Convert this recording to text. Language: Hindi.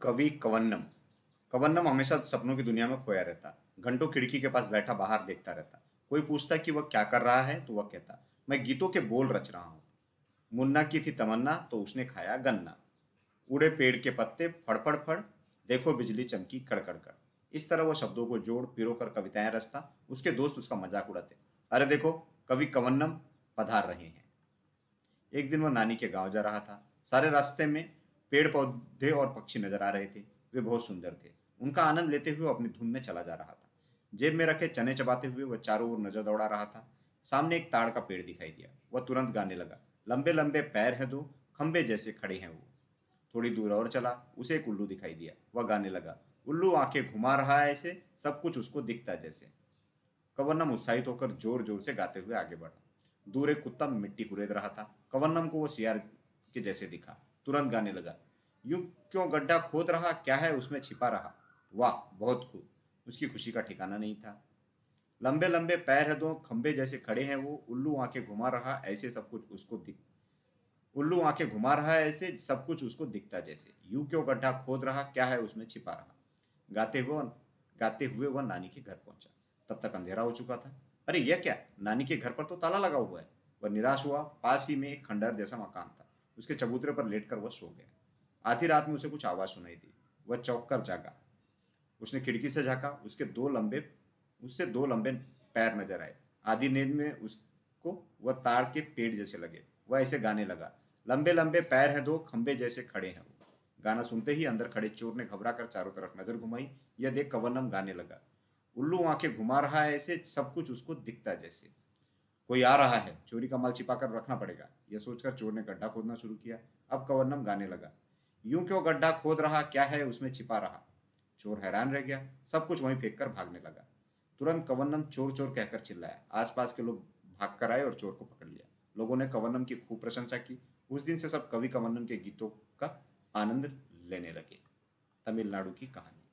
कवि कवन्नम। कवन्नम हमेशा सपनों की दुनिया में खोया रहता। घंटों खिड़की के पास बैठा, बाहर देखता रहता। कोई पूछता कि वह क्या कर रहा है तो वह कहता, मैं गीतों के बोल रच रहा हूँ। मुन्ना की थी तमन्ना तो उसने खाया गन्ना। उड़े पेड़ के पत्ते, फड़ फड़ फड़। देखो बिजली चमकी कड़कड़ कड़ इस तरह वह शब्दों को जोड़, पिरो कर कविताएँ रचता। उसके दोस्त उसका मज़ाक उड़ाते। अरे देखो, कवि कवन्नम पधार रहे हैं। एक दिन वह नानी के गाँव जा रहा था। सारे रास्ते में पेड़ पौधे और पक्षी नज़र आ रहे थे। वे बहुत सुंदर थे। उनका आनंद लेते हुए अपनी धुन में चला जा रहा था। जेब में रखे चने चबाते हुए वह चारों ओर नज़र दौड़ा रहा था। सामने एक ताड़ का पेड़ दिखाई दिया। वह तुरंत गाने लगा। लंबे लंबे पैर हैं दो खंबे जैसे खड़े हैं वो। थोड़ी दूर और चला। उसे एक उल्लू दिखाई दिया। वह गाने लगा। उल्लू आँखें घुमा रहा है ऐसे, सब कुछ उसको दिखता जैसे। कवन्नम उत्साहित होकर ज़ोर ज़ोर से गाते हुए आगे बढ़ा। दूर एक कुत्ता मिट्टी कुरेद रहा था। कवन्नम को वो सियार के जैसे दिखा। तुरंत गाने लगा। यूँ क्यों गड्ढा खोद रहा, क्या है उसमें छिपा रहा? वाह, बहुत खूब। उसकी खुशी का ठिकाना नहीं था। लंबे लंबे पैर है दो खंबे जैसे खड़े हैं वो। उल्लू आँखें घुमा रहा, ऐसे सब कुछ उसको दिख उल्लू आँखें घुमा रहा है ऐसे सब कुछ उसको दिखता जैसे। यूँ क्यों गड्ढा खोद रहा, क्या है उसमें छिपा रहा? गाते हुए गाते हुए वह नानी के घर पहुँचा। तब तक अंधेरा हो चुका था। अरे, यह क्या? नानी के घर पर तो ताला लगा हुआ है। वह निराश हुआ, पास ही में एक खंडर जैसा मकान था। उसके चबूतरे पर लेटकर वह सो गया। आधी रात में उसे कुछ आवाज़ सुनाई दी। वह चौक कर जागा। उसने खिड़की से झांका। उसके दो लंबे, उससे दो लंबे पैर नज़र आए। आधी नींद में उसको वह तार के पेड़ जैसे लगे। वह ऐसे गाने लगा, लंबे लंबे पैर हैं दो, खंबे जैसे खड़े हैं वो। गाना सुनते ही अंदर खड़े चोर ने घबरा कर चारों तरफ़ नज़र घुमाई। यह देख कवनम गाने लगा। उल्लू आँखें घुमा रहा है, ऐसे सब कुछ उसको दिखता जैसे। कोई आ रहा है, चोरी का माल छिपा कर रखना पड़ेगा। यह सोचकर चोर ने गड्ढा खोदना शुरू किया। अब कवन्नम गाने लगा। यूँ क्यों गड्ढा खोद रहा? क्या है उसमें छिपा रहा? चोर हैरान रह गया। सब कुछ वहीं फेंक कर भागने लगा। तुरंत कवन्नम चोर चोर कहकर चिल्लाया। आसपास के लोग भाग कर आए और चोर को पकड़ लिया। लोगों ने कवन्नम की खूब प्रशंसा की। उस दिन से सब कवि कवन्नम के गीतों का आनंद लेने लगे। तमिलनाडु की कहानी।